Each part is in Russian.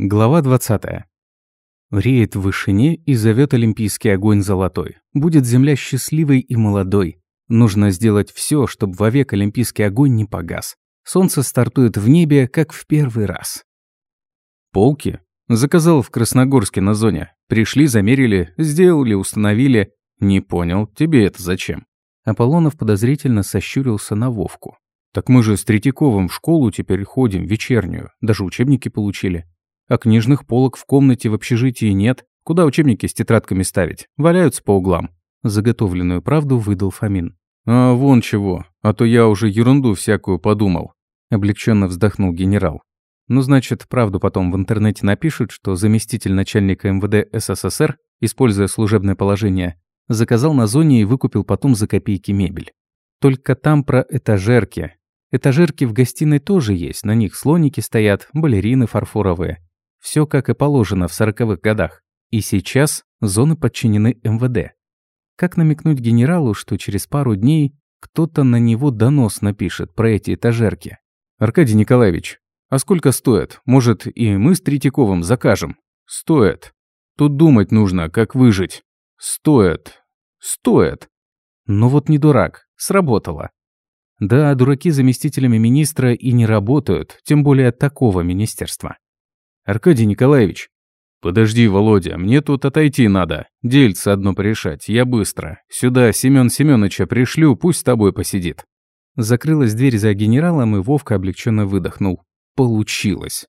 Глава 20. Реет в вышине и зовет Олимпийский огонь золотой. Будет земля счастливой и молодой. Нужно сделать все, чтобы вовек Олимпийский огонь не погас. Солнце стартует в небе, как в первый раз. Полки? Заказал в Красногорске на зоне. Пришли, замерили, сделали, установили. Не понял, тебе это зачем? Аполлонов подозрительно сощурился на Вовку. Так мы же с Третьяковым в школу теперь ходим, вечернюю. Даже учебники получили. А книжных полок в комнате в общежитии нет. Куда учебники с тетрадками ставить? Валяются по углам. Заготовленную правду выдал Фомин. «А вон чего, а то я уже ерунду всякую подумал», – облегченно вздохнул генерал. «Ну, значит, правду потом в интернете напишут, что заместитель начальника МВД СССР, используя служебное положение, заказал на зоне и выкупил потом за копейки мебель. Только там про этажерки. Этажерки в гостиной тоже есть, на них слоники стоят, балерины фарфоровые. Все как и положено в сороковых годах. И сейчас зоны подчинены МВД. Как намекнуть генералу, что через пару дней кто-то на него донос напишет про эти этажерки? «Аркадий Николаевич, а сколько стоит? Может, и мы с Третьяковым закажем?» «Стоит. Тут думать нужно, как выжить. Стоит. Стоит. Но вот не дурак. Сработало. Да, дураки заместителями министра и не работают, тем более такого министерства. «Аркадий Николаевич». «Подожди, Володя, мне тут отойти надо. Дельце одно порешать, я быстро. Сюда Семён Семёныча пришлю, пусть с тобой посидит». Закрылась дверь за генералом, и Вовка облегченно выдохнул. Получилось.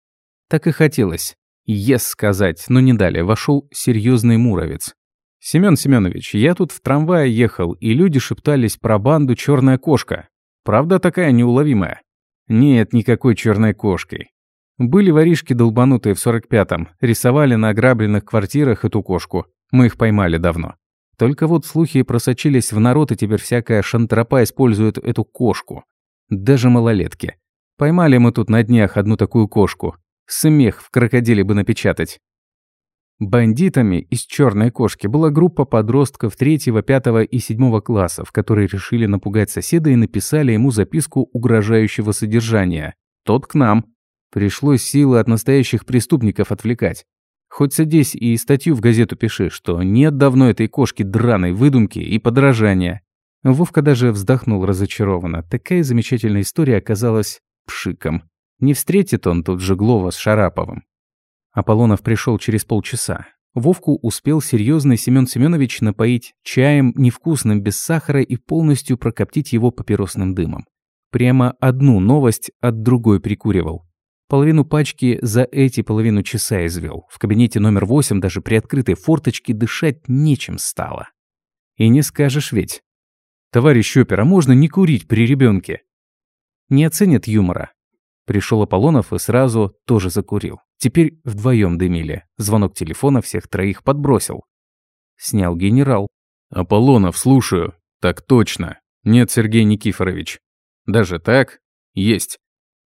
Так и хотелось. «Ес» сказать, но не дали. Вошел серьезный муровец. «Семён Семёнович, я тут в трамвае ехал, и люди шептались про банду «Чёрная кошка». Правда такая неуловимая?» «Нет, никакой черной кошкой. Были воришки долбанутые в 45-м, рисовали на ограбленных квартирах эту кошку. Мы их поймали давно. Только вот слухи просочились в народ, и теперь всякая шантропа использует эту кошку. Даже малолетки. Поймали мы тут на днях одну такую кошку. Смех в крокодиле бы напечатать. Бандитами из черной кошки была группа подростков 3, 5 и 7 классов, которые решили напугать соседа и написали ему записку угрожающего содержания. Тот к нам. Пришлось силы от настоящих преступников отвлекать. Хоть садись и статью в газету пиши, что нет давно этой кошки драной выдумки и подражания. Вовка даже вздохнул разочарованно. Такая замечательная история оказалась пшиком. Не встретит он тут Жеглова с Шараповым. Аполлонов пришел через полчаса. Вовку успел серьезный Семен Семенович напоить чаем невкусным без сахара и полностью прокоптить его папиросным дымом. Прямо одну новость от другой прикуривал. Половину пачки за эти половину часа извел. В кабинете номер восемь даже при открытой форточке дышать нечем стало. И не скажешь ведь. Товарищ опер, а можно не курить при ребенке? Не оценят юмора. Пришел Аполлонов и сразу тоже закурил. Теперь вдвоем дымили. Звонок телефона всех троих подбросил. Снял генерал. «Аполлонов, слушаю. Так точно. Нет, Сергей Никифорович. Даже так? Есть.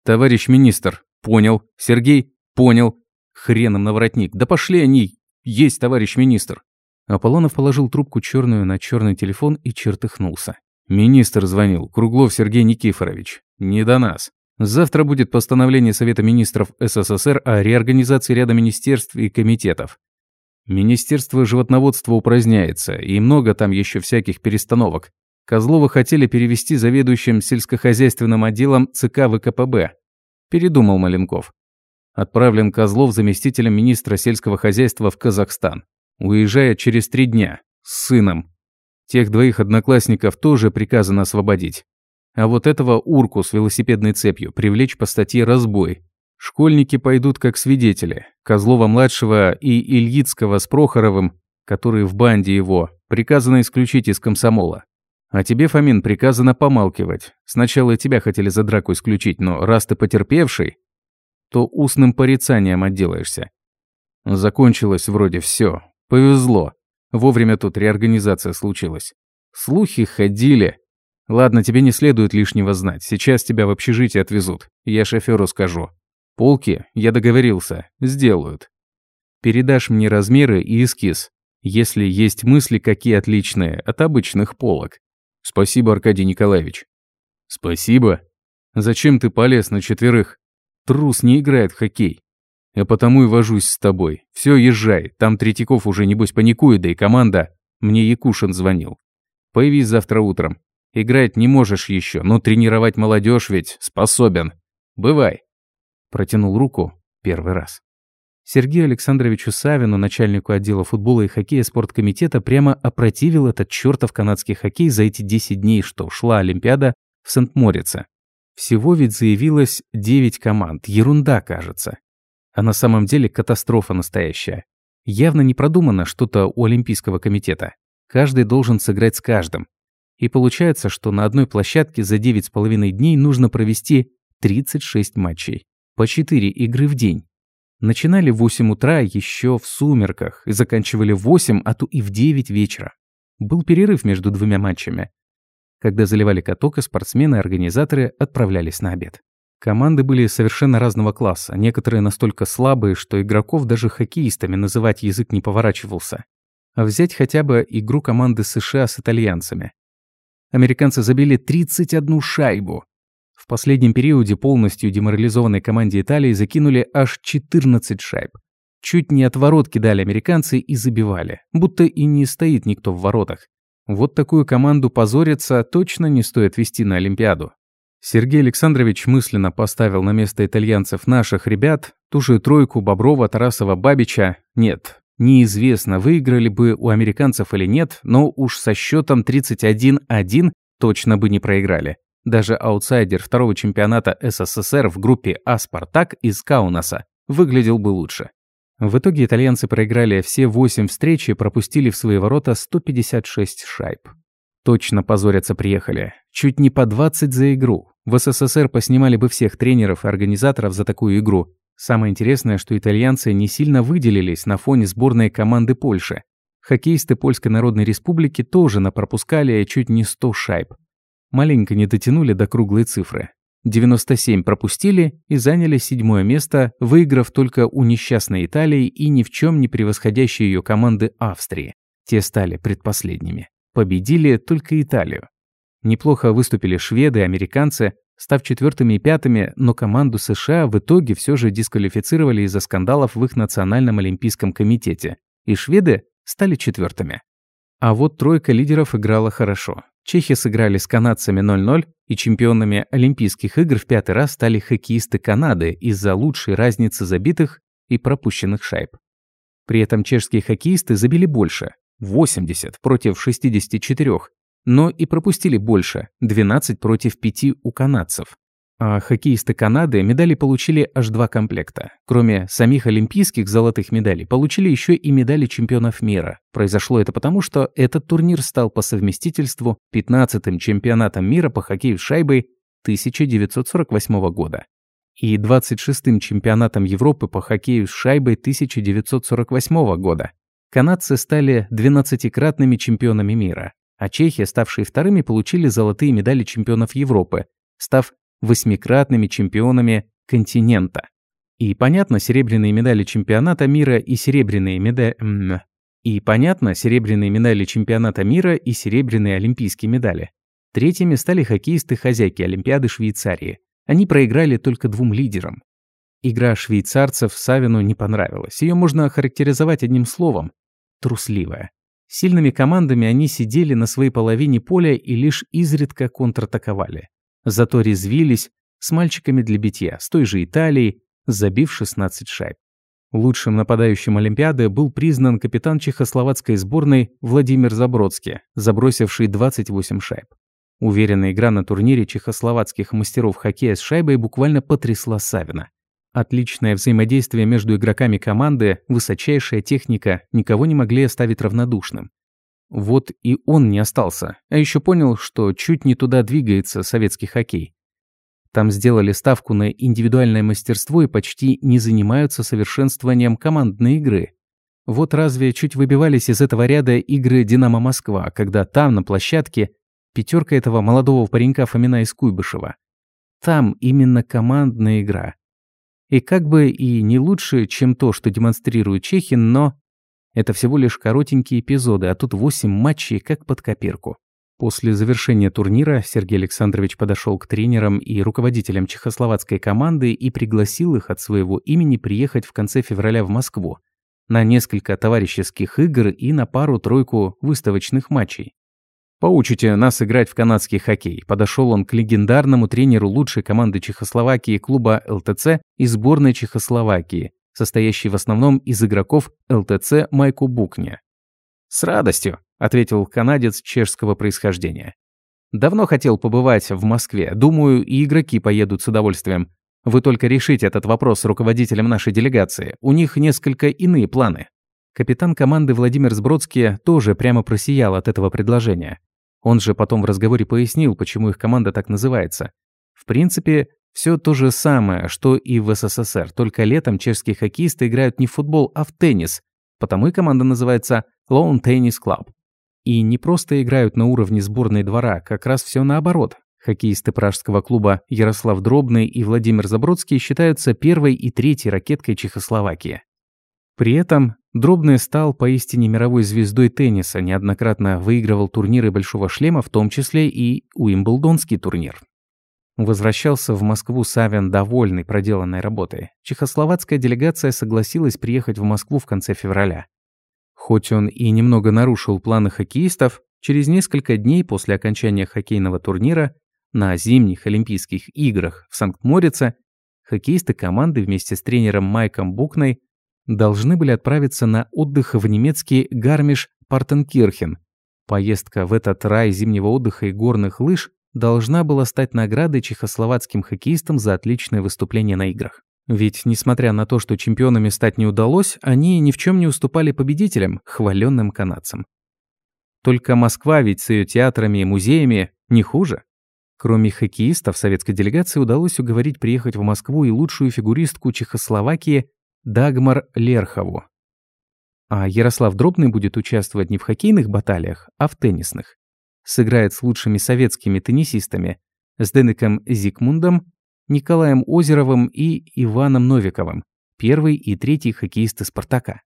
Товарищ министр, Понял. Сергей? Понял. Хреном на воротник. Да пошли они. Есть, товарищ министр. Аполлонов положил трубку черную на черный телефон и чертыхнулся. Министр звонил. Круглов Сергей Никифорович. Не до нас. Завтра будет постановление Совета министров СССР о реорганизации ряда министерств и комитетов. Министерство животноводства упраздняется, и много там еще всяких перестановок. Козлова хотели перевести заведующим сельскохозяйственным отделом ЦК ВКПБ. Передумал Маленков. Отправлен Козлов заместителем министра сельского хозяйства в Казахстан. Уезжает через три дня. С сыном. Тех двоих одноклассников тоже приказано освободить. А вот этого урку с велосипедной цепью привлечь по статье «Разбой». Школьники пойдут как свидетели. Козлова-младшего и Ильицкого с Прохоровым, которые в банде его, приказано исключить из комсомола. А тебе, Фомин, приказано помалкивать. Сначала тебя хотели за драку исключить, но раз ты потерпевший, то устным порицанием отделаешься. Закончилось вроде все. Повезло. Вовремя тут реорганизация случилась. Слухи ходили. Ладно, тебе не следует лишнего знать. Сейчас тебя в общежитие отвезут. Я шоферу скажу. Полки, я договорился, сделают. Передашь мне размеры и эскиз, если есть мысли какие отличные от обычных полок. Спасибо, Аркадий Николаевич. Спасибо. Зачем ты полез на четверых? Трус не играет в хоккей. Я потому и вожусь с тобой. Все, езжай. Там Третьяков уже, небось, паникует, да и команда. Мне Якушин звонил. Появись завтра утром. Играть не можешь еще, но тренировать молодежь ведь способен. Бывай. Протянул руку первый раз. Сергею Александровичу Савину, начальнику отдела футбола и хоккея спорткомитета, прямо опротивил этот чертов канадский хоккей за эти 10 дней, что шла Олимпиада в Сент-Морице. Всего ведь заявилось 9 команд. Ерунда, кажется. А на самом деле катастрофа настоящая. Явно не продумано что-то у Олимпийского комитета. Каждый должен сыграть с каждым. И получается, что на одной площадке за 9,5 дней нужно провести 36 матчей. По 4 игры в день. Начинали в 8 утра еще в сумерках и заканчивали в 8, а то и в 9 вечера. Был перерыв между двумя матчами. Когда заливали каток, и спортсмены и организаторы отправлялись на обед. Команды были совершенно разного класса, некоторые настолько слабые, что игроков даже хоккеистами называть язык не поворачивался. А взять хотя бы игру команды США с итальянцами. Американцы забили 31 шайбу, последнем периоде полностью деморализованной команде Италии закинули аж 14 шайб. Чуть не от ворот кидали американцы и забивали, будто и не стоит никто в воротах. Вот такую команду позориться точно не стоит вести на Олимпиаду. Сергей Александрович мысленно поставил на место итальянцев наших ребят, ту же тройку Боброва, Тарасова, Бабича. Нет, неизвестно, выиграли бы у американцев или нет, но уж со счетом 31-1 точно бы не проиграли. Даже аутсайдер второго чемпионата СССР в группе А «Спартак» из Каунаса выглядел бы лучше. В итоге итальянцы проиграли все 8 встреч и пропустили в свои ворота 156 шайб. Точно позориться приехали. Чуть не по 20 за игру. В СССР поснимали бы всех тренеров и организаторов за такую игру. Самое интересное, что итальянцы не сильно выделились на фоне сборной команды Польши. Хоккеисты Польской Народной Республики тоже напропускали чуть не 100 шайб. Маленько не дотянули до круглой цифры. 97 пропустили и заняли седьмое место, выиграв только у несчастной Италии и ни в чем не превосходящей ее команды Австрии. Те стали предпоследними. Победили только Италию. Неплохо выступили шведы американцы, став четвертыми и пятыми, но команду США в итоге все же дисквалифицировали из-за скандалов в их Национальном олимпийском комитете, и шведы стали четвертыми. А вот тройка лидеров играла хорошо. Чехи сыграли с канадцами 0-0, и чемпионами Олимпийских игр в пятый раз стали хоккеисты Канады из-за лучшей разницы забитых и пропущенных шайб. При этом чешские хоккеисты забили больше – 80 против 64, но и пропустили больше – 12 против 5 у канадцев. А хоккеисты Канады медали получили аж два комплекта. Кроме самих олимпийских золотых медалей, получили еще и медали чемпионов мира. Произошло это потому, что этот турнир стал по совместительству 15-м чемпионатом мира по хоккею с шайбой 1948 года и 26-м чемпионатом Европы по хоккею с шайбой 1948 года. Канадцы стали 12-кратными чемпионами мира, а чехи, ставшие вторыми, получили золотые медали чемпионов Европы, став восьмикратными чемпионами континента. И понятно, серебряные медали чемпионата мира и серебряные медали... И понятно, серебряные медали чемпионата мира и серебряные олимпийские медали. Третьими стали хоккеисты-хозяйки Олимпиады Швейцарии. Они проиграли только двум лидерам. Игра швейцарцев Савину не понравилась. Ее можно охарактеризовать одним словом – трусливая. Сильными командами они сидели на своей половине поля и лишь изредка контратаковали. Зато резвились с мальчиками для битья, с той же Италией, забив 16 шайб. Лучшим нападающим Олимпиады был признан капитан чехословацкой сборной Владимир Забродский, забросивший 28 шайб. Уверенная игра на турнире чехословацких мастеров хоккея с шайбой буквально потрясла Савина. Отличное взаимодействие между игроками команды, высочайшая техника никого не могли оставить равнодушным. Вот и он не остался, а еще понял, что чуть не туда двигается советский хоккей. Там сделали ставку на индивидуальное мастерство и почти не занимаются совершенствованием командной игры. Вот разве чуть выбивались из этого ряда игры «Динамо Москва», когда там, на площадке, пятерка этого молодого паренька Фомина из Куйбышева. Там именно командная игра. И как бы и не лучше, чем то, что демонстрирует Чехин, но это всего лишь коротенькие эпизоды, а тут 8 матчей как под копирку. После завершения турнира Сергей Александрович подошел к тренерам и руководителям чехословацкой команды и пригласил их от своего имени приехать в конце февраля в Москву на несколько товарищеских игр и на пару-тройку выставочных матчей. «Поучите нас играть в канадский хоккей», подошел он к легендарному тренеру лучшей команды Чехословакии клуба ЛТЦ и сборной Чехословакии, состоящей в основном из игроков ЛТЦ Майку Букне. «С радостью», – ответил канадец чешского происхождения. «Давно хотел побывать в Москве. Думаю, и игроки поедут с удовольствием. Вы только решите этот вопрос с руководителем нашей делегации. У них несколько иные планы». Капитан команды Владимир Сбродский тоже прямо просиял от этого предложения. Он же потом в разговоре пояснил, почему их команда так называется. В принципе, все то же самое, что и в СССР, только летом чешские хоккеисты играют не в футбол, а в теннис, потому и команда называется Lawn Tennis Club. И не просто играют на уровне сборной двора, как раз все наоборот. Хоккеисты пражского клуба Ярослав Дробный и Владимир Забродский считаются первой и третьей ракеткой Чехословакии. При этом Дробный стал поистине мировой звездой тенниса, неоднократно выигрывал турниры Большого шлема, в том числе и Уимблдонский турнир. Возвращался в Москву Савин довольный проделанной работой. Чехословацкая делегация согласилась приехать в Москву в конце февраля. Хоть он и немного нарушил планы хоккеистов, через несколько дней после окончания хоккейного турнира на зимних Олимпийских играх в Санкт-Морице хоккеисты команды вместе с тренером Майком Букной должны были отправиться на отдых в немецкий Гармиш-Партенкирхен. Поездка в этот рай зимнего отдыха и горных лыж должна была стать наградой чехословацким хоккеистам за отличное выступление на играх. Ведь, несмотря на то, что чемпионами стать не удалось, они ни в чем не уступали победителям, хваленным канадцам. Только Москва ведь с ее театрами и музеями не хуже. Кроме хоккеистов, советской делегации удалось уговорить приехать в Москву и лучшую фигуристку Чехословакии Дагмар Лерхову. А Ярослав Дробный будет участвовать не в хоккейных баталиях, а в теннисных сыграет с лучшими советскими теннисистами, с Денеком Зигмундом, Николаем Озеровым и Иваном Новиковым, первый и третий хоккеисты «Спартака».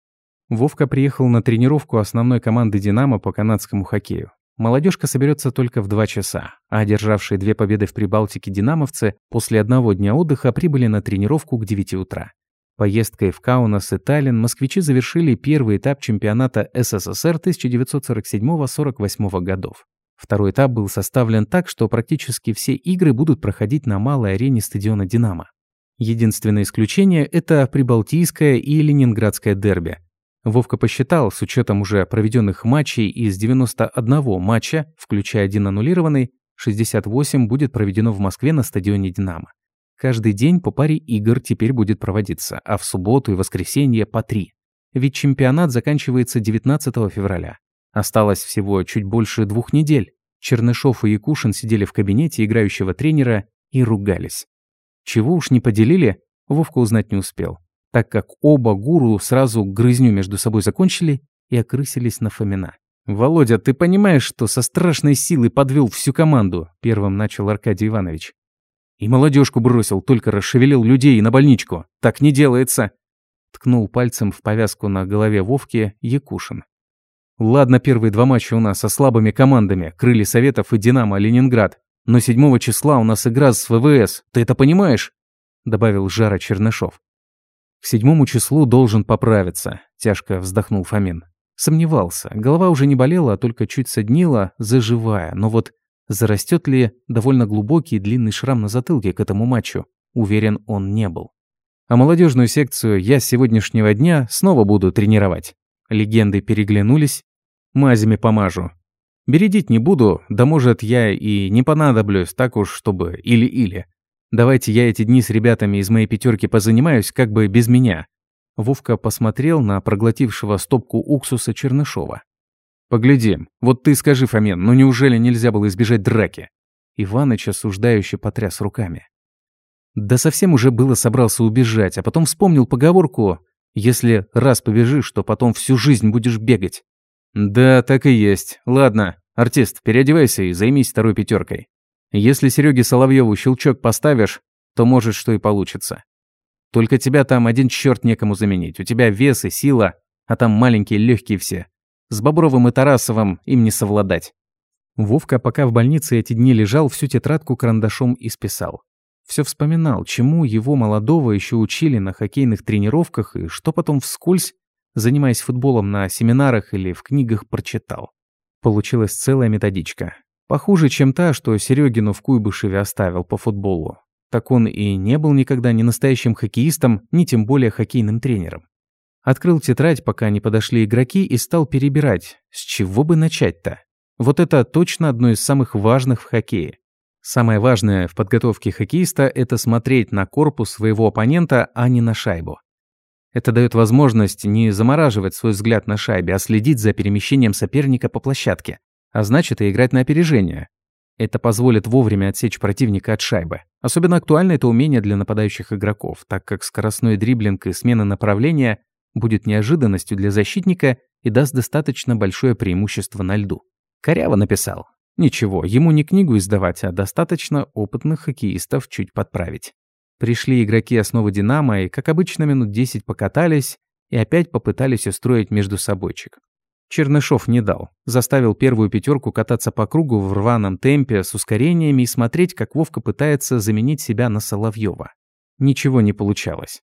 Вовка приехал на тренировку основной команды «Динамо» по канадскому хоккею. Молодежка соберется только в два часа, а одержавшие две победы в Прибалтике динамовцы после одного дня отдыха прибыли на тренировку к 9 утра. Поездкой в Каунас и Таллин москвичи завершили первый этап чемпионата СССР 1947-48 годов. Второй этап был составлен так, что практически все игры будут проходить на малой арене стадиона «Динамо». Единственное исключение – это Прибалтийское и Ленинградское дерби. Вовка посчитал, с учетом уже проведенных матчей из 91 матча, включая один аннулированный, 68 будет проведено в Москве на стадионе «Динамо». Каждый день по паре игр теперь будет проводиться, а в субботу и воскресенье по три. Ведь чемпионат заканчивается 19 февраля. Осталось всего чуть больше двух недель. Чернышов и Якушин сидели в кабинете играющего тренера и ругались. Чего уж не поделили, Вовка узнать не успел, так как оба гуру сразу грызню между собой закончили и окрысились на Фомина. «Володя, ты понимаешь, что со страшной силой подвел всю команду?» – первым начал Аркадий Иванович. «И молодежку бросил, только расшевелил людей на больничку. Так не делается!» Ткнул пальцем в повязку на голове Вовки Якушин. Ладно, первые два матча у нас со слабыми командами, Крылья Советов и Динамо Ленинград. Но 7 числа у нас игра с ВВС, ты это понимаешь? Добавил Жара Чернышов. К седьмому числу должен поправиться, тяжко вздохнул Фомин. Сомневался, голова уже не болела, а только чуть соднила, заживая. Но вот зарастет ли довольно глубокий длинный шрам на затылке к этому матчу, уверен он не был. А молодежную секцию я с сегодняшнего дня снова буду тренировать. Легенды переглянулись. Мазями помажу. Бередить не буду, да может я и не понадоблюсь так уж, чтобы или-или. Давайте я эти дни с ребятами из моей пятерки позанимаюсь, как бы без меня. Вовка посмотрел на проглотившего стопку уксуса Чернышова. «Поглядим. Вот ты скажи, Фомен, ну неужели нельзя было избежать драки?» Иваныч осуждающе потряс руками. Да совсем уже было собрался убежать, а потом вспомнил поговорку если раз побежишь, то потом всю жизнь будешь бегать. Да, так и есть. Ладно, артист, переодевайся и займись второй пятеркой. Если Сереге Соловьеву щелчок поставишь, то может что и получится. Только тебя там один черт некому заменить. У тебя вес и сила, а там маленькие легкие все. С Бобровым и Тарасовым им не совладать. Вовка, пока в больнице эти дни лежал, всю тетрадку карандашом исписал. Все вспоминал, чему его молодого еще учили на хоккейных тренировках и что потом вскользь, занимаясь футболом на семинарах или в книгах, прочитал. Получилась целая методичка. Похуже, чем та, что Серегину в Куйбышеве оставил по футболу. Так он и не был никогда ни настоящим хоккеистом, ни тем более хоккейным тренером. Открыл тетрадь, пока не подошли игроки, и стал перебирать. С чего бы начать-то? Вот это точно одно из самых важных в хоккее. Самое важное в подготовке хоккеиста – это смотреть на корпус своего оппонента, а не на шайбу. Это дает возможность не замораживать свой взгляд на шайбе, а следить за перемещением соперника по площадке, а значит и играть на опережение. Это позволит вовремя отсечь противника от шайбы. Особенно актуально это умение для нападающих игроков, так как скоростной дриблинг и смена направления будет неожиданностью для защитника и даст достаточно большое преимущество на льду. Коряво написал. Ничего, ему не книгу издавать, а достаточно опытных хоккеистов чуть подправить. Пришли игроки основы «Динамо» и, как обычно, минут 10 покатались и опять попытались устроить между собойчик. Чернышов не дал. Заставил первую пятерку кататься по кругу в рваном темпе с ускорениями и смотреть, как Вовка пытается заменить себя на Соловьева. Ничего не получалось.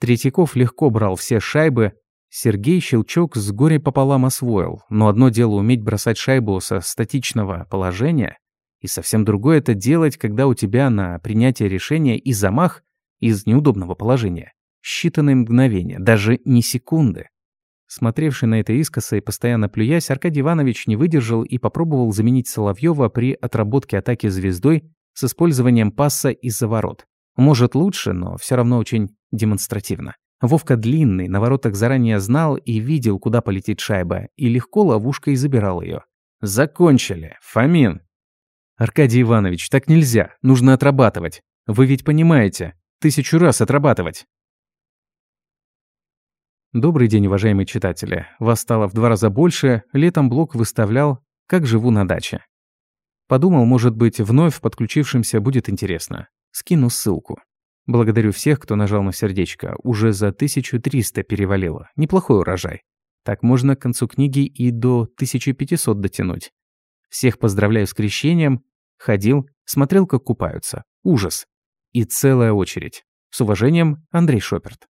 Третьяков легко брал все шайбы, Сергей щелчок с горя пополам освоил, но одно дело уметь бросать шайбу со статичного положения, и совсем другое это делать, когда у тебя на принятие решения и замах из неудобного положения. Считанные мгновения, даже не секунды. Смотревший на это искоса и постоянно плюясь, Аркадий Иванович не выдержал и попробовал заменить Соловьева при отработке атаки звездой с использованием пасса из-за ворот. Может лучше, но все равно очень демонстративно. Вовка длинный, на воротах заранее знал и видел, куда полетит шайба, и легко ловушкой забирал ее. «Закончили. Фомин!» «Аркадий Иванович, так нельзя. Нужно отрабатывать. Вы ведь понимаете. Тысячу раз отрабатывать». Добрый день, уважаемые читатели. Вас стало в два раза больше. Летом блог выставлял «Как живу на даче». Подумал, может быть, вновь подключившимся будет интересно. Скину ссылку. Благодарю всех, кто нажал на сердечко. Уже за 1300 перевалило. Неплохой урожай. Так можно к концу книги и до 1500 дотянуть. Всех поздравляю с крещением. Ходил, смотрел, как купаются. Ужас. И целая очередь. С уважением, Андрей Шоперт.